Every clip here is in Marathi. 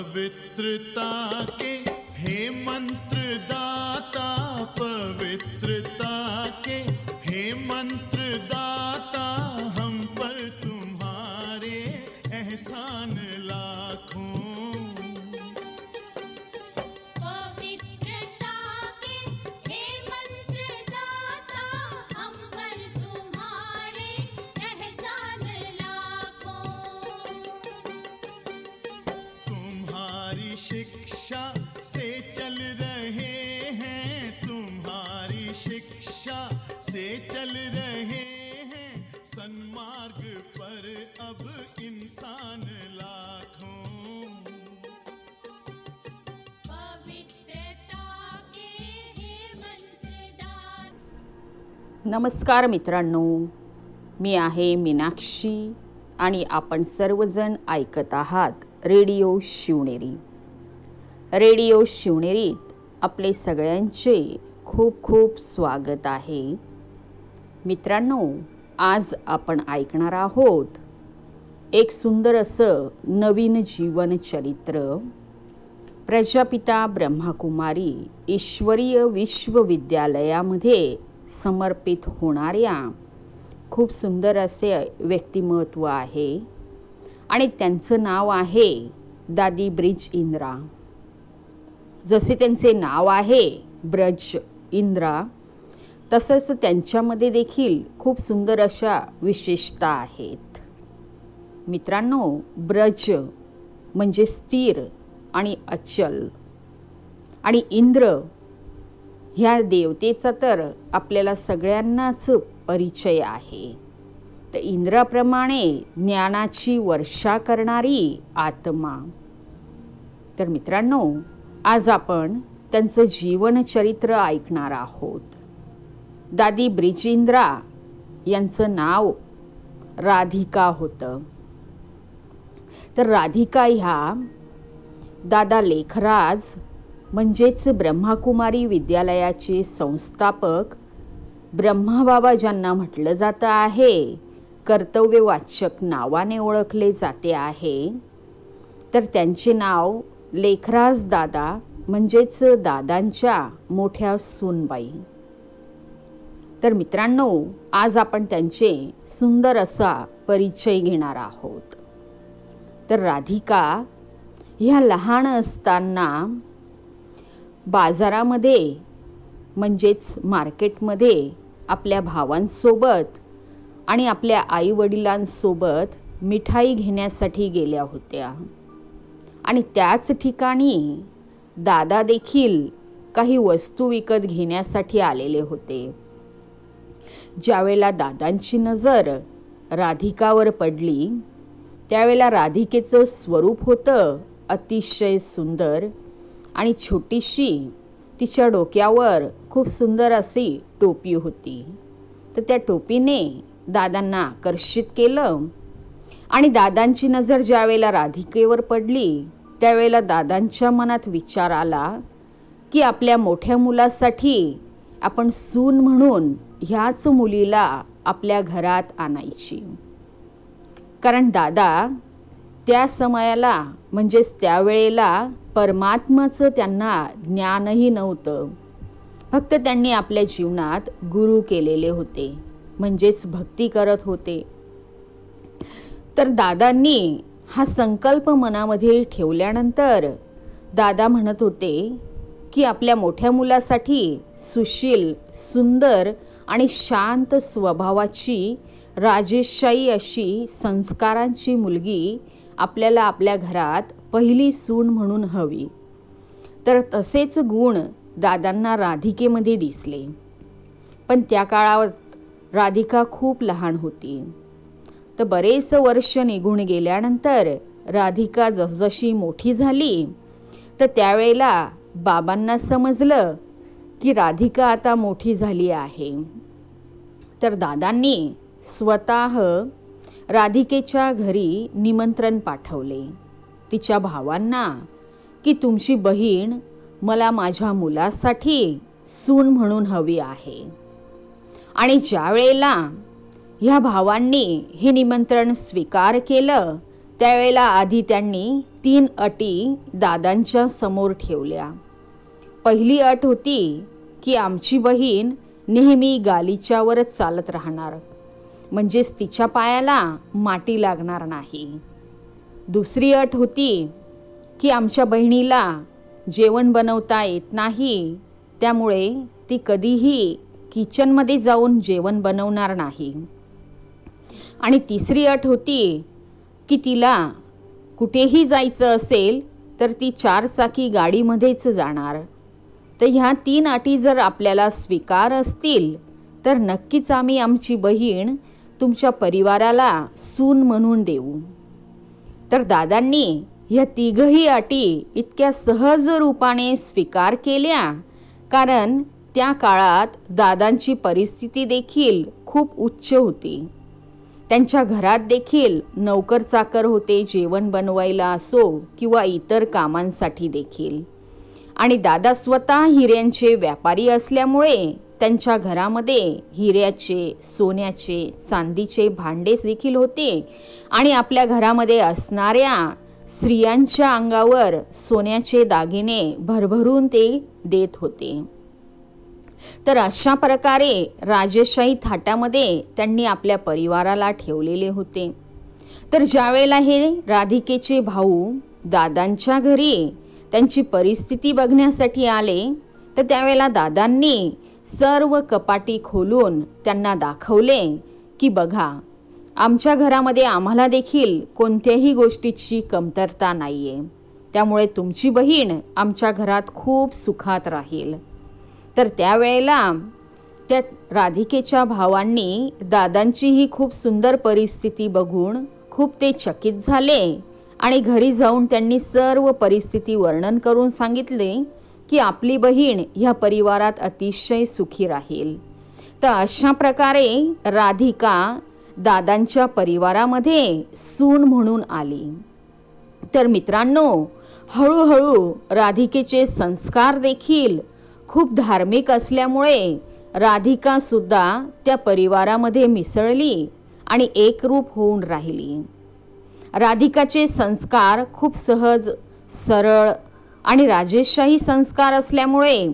पवित्रता के हे मंत्र दाता पवित्रता से चल रहे हैं। सन्मार्ग पर अब इंसान लाखों। नमस्कार मित्रांनो मी आहे मीनाक्षी आणि आपण सर्वजण ऐकत आहात रेडिओ शिवनेरी. रेडिओ शिवनेरीत आपले सगळ्यांचे खूप खूप स्वागत आहे. मित्रांनो आज आपण ऐकणार आहोत एक सुंदर असं नवीन जीवनचरित्र प्रजापिता ब्रह्माकुमारी ईश्वरीय विश्वविद्यालयामध्ये समर्पित होणाऱ्या खूप सुंदर असे व्यक्तिमत्व आहे आणि त्यांचं नाव आहे दादी ब्रिज इंद्रा. जसे त्यांचे नाव आहे ब्रज इंद्रा तसंच त्यांच्यामध्ये देखील खूप सुंदर अशा विशेषता आहेत. मित्रांनो ब्रज म्हणजे स्थिर आणि अचल. आणि इंद्र ह्या देवतेचा तर आपल्याला सगळ्यांनाच परिचय आहे. तर इंद्राप्रमाणे ज्ञानाची वर्षा करणारी आत्मा. तर मित्रांनो आज आपण त्यांचं जीवनचरित्र ऐकणार आहोत. दादी ब्रिजिंद्रा यांचं नाव राधिका होतं. तर राधिका ह्या दादा लेखराज म्हणजेच ब्रह्माकुमारी विद्यालयाचे संस्थापक. ब्रह्माबाबा ज्यांना म्हटलं जातं आहे कर्तव्यवाचक नावाने ओळखले जाते आहे. तर त्यांचे नाव लेखराज दादा म्हणजेच दादांच्या मोठ्या सूनबाई. तर मित्रांनो आज आपण त्यांचे सुंदर असा परिचय घेणार आहोत. तर राधिका ह्या लहान असताना बाजारामध्ये म्हणजेच मार्केटमध्ये आपल्या भावांसोबत आणि आपल्या आईवडिलांसोबत मिठाई घेण्यासाठी गेल्या होत्या. आणि त्याच ठिकाणी दादा देखील काही वस्तू विकत घेण्यासाठी आलेले होते. ज्यावेळेला दादांची नजर राधिकावर पडली त्यावेळेला राधिकेचं स्वरूप होतं अतिशय सुंदर आणि छोटीशी तिच्या डोक्यावर खूप सुंदर अशी टोपी होती. तर त्या टोपीने दादांना आकर्षित केलं आणि दादांची नजर ज्यावेळेला राधिकेवर पडली त्यावेळेला दादांच्या मनात विचार आला की आपल्या मोठ्या मुलासाठी आपण सून म्हणून ह्याच मुलीला आपल्या घरात आणायची. कारण दादा त्या समयाला म्हणजेच त्यावेळेला परमात्माचं त्यांना ज्ञानही नव्हतं. फक्त त्यांनी आपल्या जीवनात गुरु केलेले होते म्हणजेच भक्ती करत होते. तर दादांनी हा संकल्प मनामध्ये ठेवल्यानंतर दादा म्हणत होते की आपल्या मोठ्या मुलासाठी सुशील सुंदर आणि शांत स्वभावाची राजेशाही अशी संस्कारांची मुलगी आपल्याला आपल्या घरात पहिली सून म्हणून हवी. तर तसेच गुण दादांना राधिकेमध्ये दिसले. पण त्या काळात राधिका खूप लहान होती. तर बरेच वर्ष निघून गेल्यानंतर राधिका जसजशी मोठी झाली तर त्यावेळेला बाबांना समजलं की राधिका आता मोठी झाली आहे. तर दादांनी स्वतः राधिकेच्या घरी निमंत्रण पाठवले. तिच्या भावांना की तुमची बहीण मला माझ्या मुलासाठी सून म्हणून हवी आहे. आणि ज्या वेळेला ह्या भावांनी हे निमंत्रण स्वीकार केलं त्यावेळेला आधी त्यांनी तीन अटी दादांच्या समोर ठेवल्या. पहिली अट होती की आमची बहीण नेहमी गालिच्यावरच चालत राहणार. म्हणजेच तिच्या पायाला माटी लागणार नाही. दुसरी अट होती की आमच्या बहिणीला जेवण बनवता येत नाही त्यामुळे ती कधीही किचनमध्ये जाऊन जेवण बनवणार नाही. आणि तिसरी अट होती की तिला कुठेही जायचं असेल तर ती चारचाकी गाडीमध्येच जाणार. तर ह्या तीन अटी जर आपल्याला स्वीकार असतील तर नक्कीच आम्ही आमची बहीण तुमच्या परिवाराला सून म्हणून देऊ. तर दादांनी ह्या तिघही अटी इतक्या सहज रूपाने स्वीकार केल्या कारण त्या काळात दादांची परिस्थिती देखील खूप उच्च होती. त्यांच्या घरात देखील नोकर चाकर होते जेवण बनवायला असो किंवा इतर कामांसाठी देखील. आणि दादा स्वतः हिऱ्यांचे व्यापारी असल्यामुळे त्यांच्या घरामध्ये हिऱ्याचे सोन्याचे चांदीचे भांडे देखील होते. आणि आपल्या घरामध्ये असणाऱ्या स्त्रियांच्या अंगावर सोन्याचे दागिने भरभरून ते देत होते. तर अशा प्रकारे राजेशाही थाटामध्ये त्यांनी आपल्या परिवाराला ठेवलेले होते. तर ज्यावेळेला हे राधिकेचे भाऊ दादांच्या घरी त्यांची परिस्थिती बघण्यासाठी आले तर त्यावेळेला दादांनी सर्व कपाटी खोलून त्यांना दाखवले की बघा आमच्या घरामध्ये आम्हाला देखील कोणत्याही गोष्टीची कमतरता नाही आहे त्यामुळे तुमची बहीण आमच्या घरात खूप सुखात राहील. तर त्यावेळेला त्या राधिकेच्या भावांनी दादांची ही खूप सुंदर परिस्थिती बघून खूप ते चकित झाले. आणि घरी जाऊन त्यांनी सर्व परिस्थिती वर्णन करून सांगितले की आपली बहीण ह्या परिवारात अतिशय सुखी राहील. तर अशा प्रकारे राधिका दादांच्या परिवारामध्ये सून म्हणून आली. तर मित्रांनो हळूहळू राधिकेचे संस्कार देखील खूप धार्मिक असल्यामुळे राधिका सुद्धा त्या परिवारामध्ये मिसळली आणि एकरूप होऊन राहिली. राधिकाचे संस्कार खूप सहज सरळ आणि राजेशाही संस्कार असल्यामुळे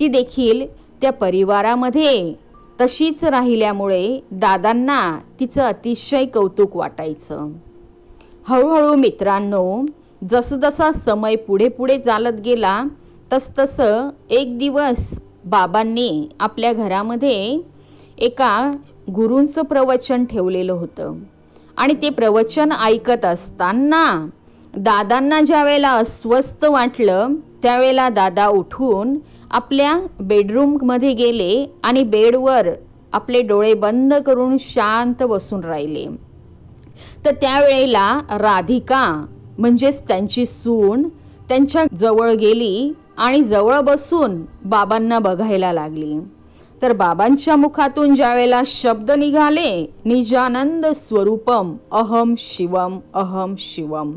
ती देखील त्या परिवारामध्ये तशीच राहिल्यामुळे दादांना तिचं अतिशय कौतुक वाटायचं. हळूहळू मित्रांनो जसजसा समय पुढे पुढे चालत गेला तसतसं एक दिवस बाबांनी आपल्या घरामध्ये एका गुरूंचं प्रवचन ठेवलेलं होतं. आणि ते प्रवचन ऐकत असताना दादांना ज्या वेळेला अस्वस्थ वाटलं त्यावेळेला दादा उठून आपल्या बेडरूममध्ये गेले आणि बेडवर आपले डोळे बंद करून शांत बसून राहिले. तर त्यावेळेला राधिका म्हणजेच त्यांची सून त्यांच्या जवळ गेली आणि जवळ बसून बाबांना बघायला लागली. तर बाबांच्या मुखातून ज्यावेळेला शब्द निघाले निजानंद स्वरूपम अहम शिवम अहम शिवम.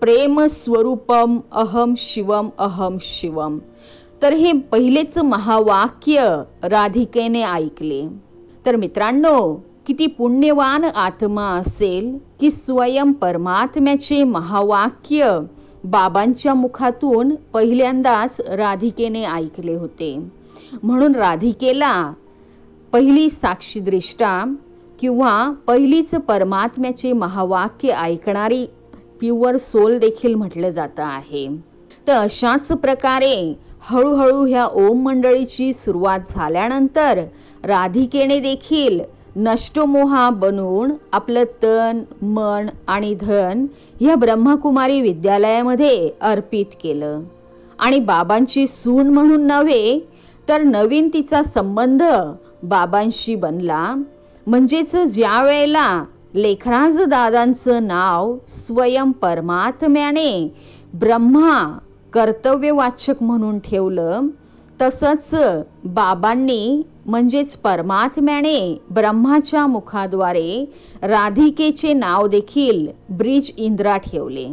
प्रेम स्वरूपम अहम शिवम अहम शिवम. तर हे पहिलेच महावाक्य राधिकेने ऐकले. तर मित्रांनो किती पुण्यवान आत्मा असेल की स्वयं परमात्म्याचे महावाक्य बाबांच्या मुखातून पहिल्यांदाच राधिकेने ऐकले होते. म्हणून राधिकेला पहिली साक्षीदृष्टा किंवा पहिलीच परमात्म्याचे महावाक्य ऐकणारी प्युअर सोल देखील म्हटलं जातं आहे. तर अशाच प्रकारे हळूहळू ह्या ओम मंडळीची सुरुवात झाल्यानंतर राधिकेने देखील नष्टमोहा बनवून आपलं तन मन आणि धन ह्या ब्रह्मकुमारी विद्यालयामध्ये अर्पित केलं. आणि बाबांची सून म्हणून नव्हे तर नवीन तिचा संबंध बाबांशी बनला. म्हणजेच ज्या वेळेला लेखराज दादांचं नाव स्वयं परमात्म्याने ब्रह्मा कर्तव्यवाचक म्हणून ठेवलं तसंच बाबांनी म्हणजेच परमात्म्याने ब्रह्माच्या मुखाद्वारे राधिकेचे नाव देखील ब्रिज इंद्रा ठेवले.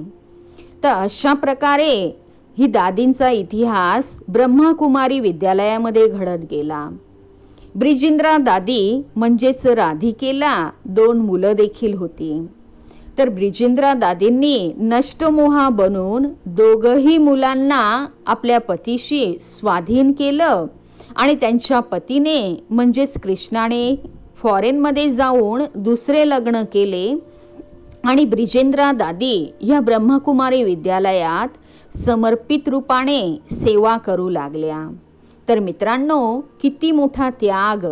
तर अशा प्रकारे ही दादींचा इतिहास ब्रह्माकुमारी विद्यालयामध्ये घडत गेला. ब्रिजिंद्रा दादी म्हणजेच राधिकेला दोन मुलं देखील होती. तर ब्रिजेंद्रा दादींनी नष्टमोहा बनून दोघही मुलांना आपल्या पतीशी स्वाधीन केलं आणि त्यांच्या पतीने म्हणजेच कृष्णाने फॉरेनमध्ये जाऊन दुसरे लग्न केले आणि ब्रिजेंद्रा दादी ह्या ब्रह्मकुमारी विद्यालयात समर्पित रूपाने सेवा करू लागल्या. तर मित्रांनो किती मोठा त्याग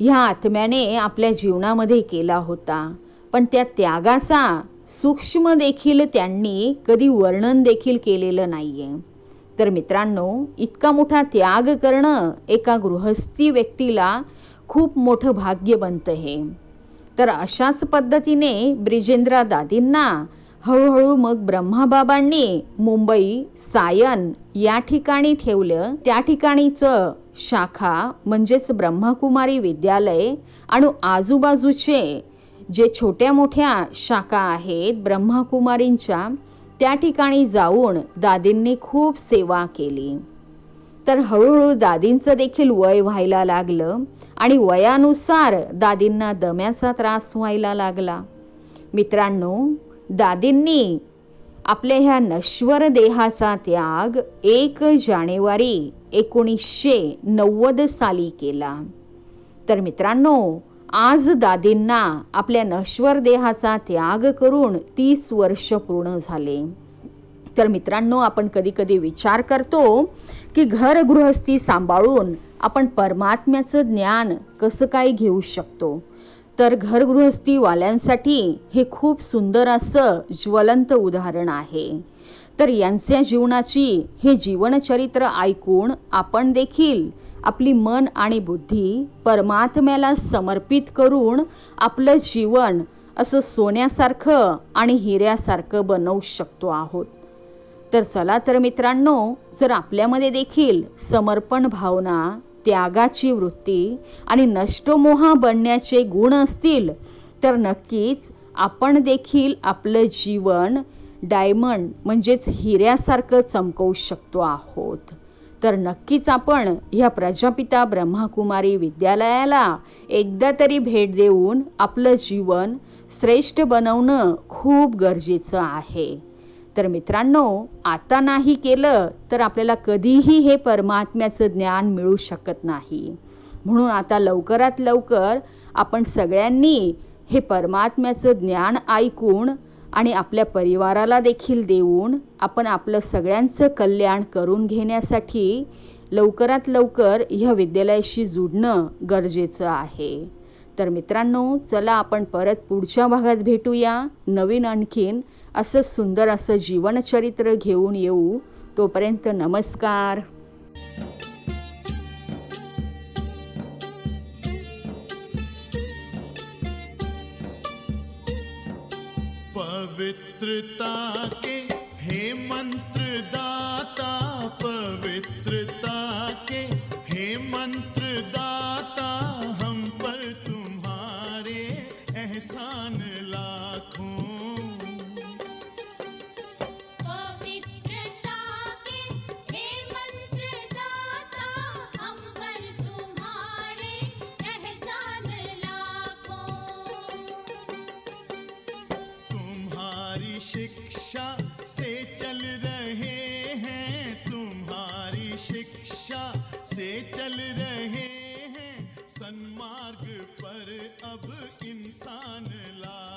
ह्या आत्म्याने आपल्या जीवनामध्ये केला होता. पण त्या त्यागाचा सूक्ष्म देखील त्यांनी कधी वर्णन देखील केलेलं नाही आहे तर मित्रांनो इतका मोठा त्याग करणं एका गृहस्थी व्यक्तीला खूप मोठं भाग्य बनतं हे. तर अशाच पद्धतीने ब्रिजेंद्रा दादींना हळूहळू मग ब्रह्माबाबांनी मुंबई सायन या ठिकाणी ठेवलं. त्या ठिकाणीचं शाखा म्हणजेच ब्रह्मकुमारी विद्यालय आणि आजूबाजूचे जे छोट्या मोठ्या शाखा आहेत ब्रह्माकुमारींच्या त्या ठिकाणी जाऊन दादींनी खूप सेवा केली. तर हळूहळू दादींचं देखील वय व्हायला लागलं आणि वयानुसार दादींना दम्याचा त्रास व्हायला लागला. मित्रांनो दादींनी आपल्या ह्या नश्वर देहाचा त्याग एक जानेवारी एकोणीसशे नव्वद साली केला. तर मित्रांनो आज दादींना आपल्या नश्वर देहाचा त्याग करून तीस वर्ष पूर्ण झाले. तर मित्रांनो आपण कधी कधी विचार करतो की घर गृहस्थी सांभाळून आपण परमात्म्याचं ज्ञान कसं काय घेऊ शकतो? तर घरगृहस्थीवाल्यांसाठी हे खूप सुंदर असं ज्वलंत उदाहरण आहे. तर यांच्या जीवनाची हे जीवनचरित्र ऐकून आपण देखील आपली मन आणि बुद्धी परमात्म्याला समर्पित करून आपलं जीवन असं सोन्यासारखं आणि हिऱ्यासारखं बनवू शकतो आहोत. तर चला तर मित्रांनो जर आपल्यामध्ये देखील समर्पण भावना त्यागाची वृत्ती आणि नष्टमोहा बनण्याचे गुण असतील तर नक्कीच आपण देखील आपलं जीवन डायमंड म्हणजेच हिऱ्यासारखं चमकवू शकतो आहोत. तर नक्कीच आपण ह्या प्रजापिता ब्रह्माकुमारी विद्यालयाला एकदा तरी भेट देऊन आपलं जीवन श्रेष्ठ बनवणं खूप गरजेचं आहे. तर मित्रांनो आता नाही केलं तर आपल्याला कधीही हे परमात्म्याचं ज्ञान मिळू शकत नाही. म्हणून आता लवकरात लवकर आपण सगळ्यांनी हे परमात्म्याचं ज्ञान ऐकून आणि आपल्या परिवाराला देखील देऊन आपण आपलं सगळ्यांचं कल्याण करून घेण्यासाठी लवकरात लवकर ह्या विद्यालयाशी जुडणं गरजेचं आहे. तर मित्रांनो चला आपण परत पुढच्या भागात भेटूया. नवीन आणखीन असं सुंदर असं जीवनचरित्र घेऊन येऊ. तोपर्यंत नमस्कार. पवित्रता के हे मंत्र दाता पवित्रता के हे मंत्र दाता से चल रहे हैं सन्मार्ग पर अब इंसान ला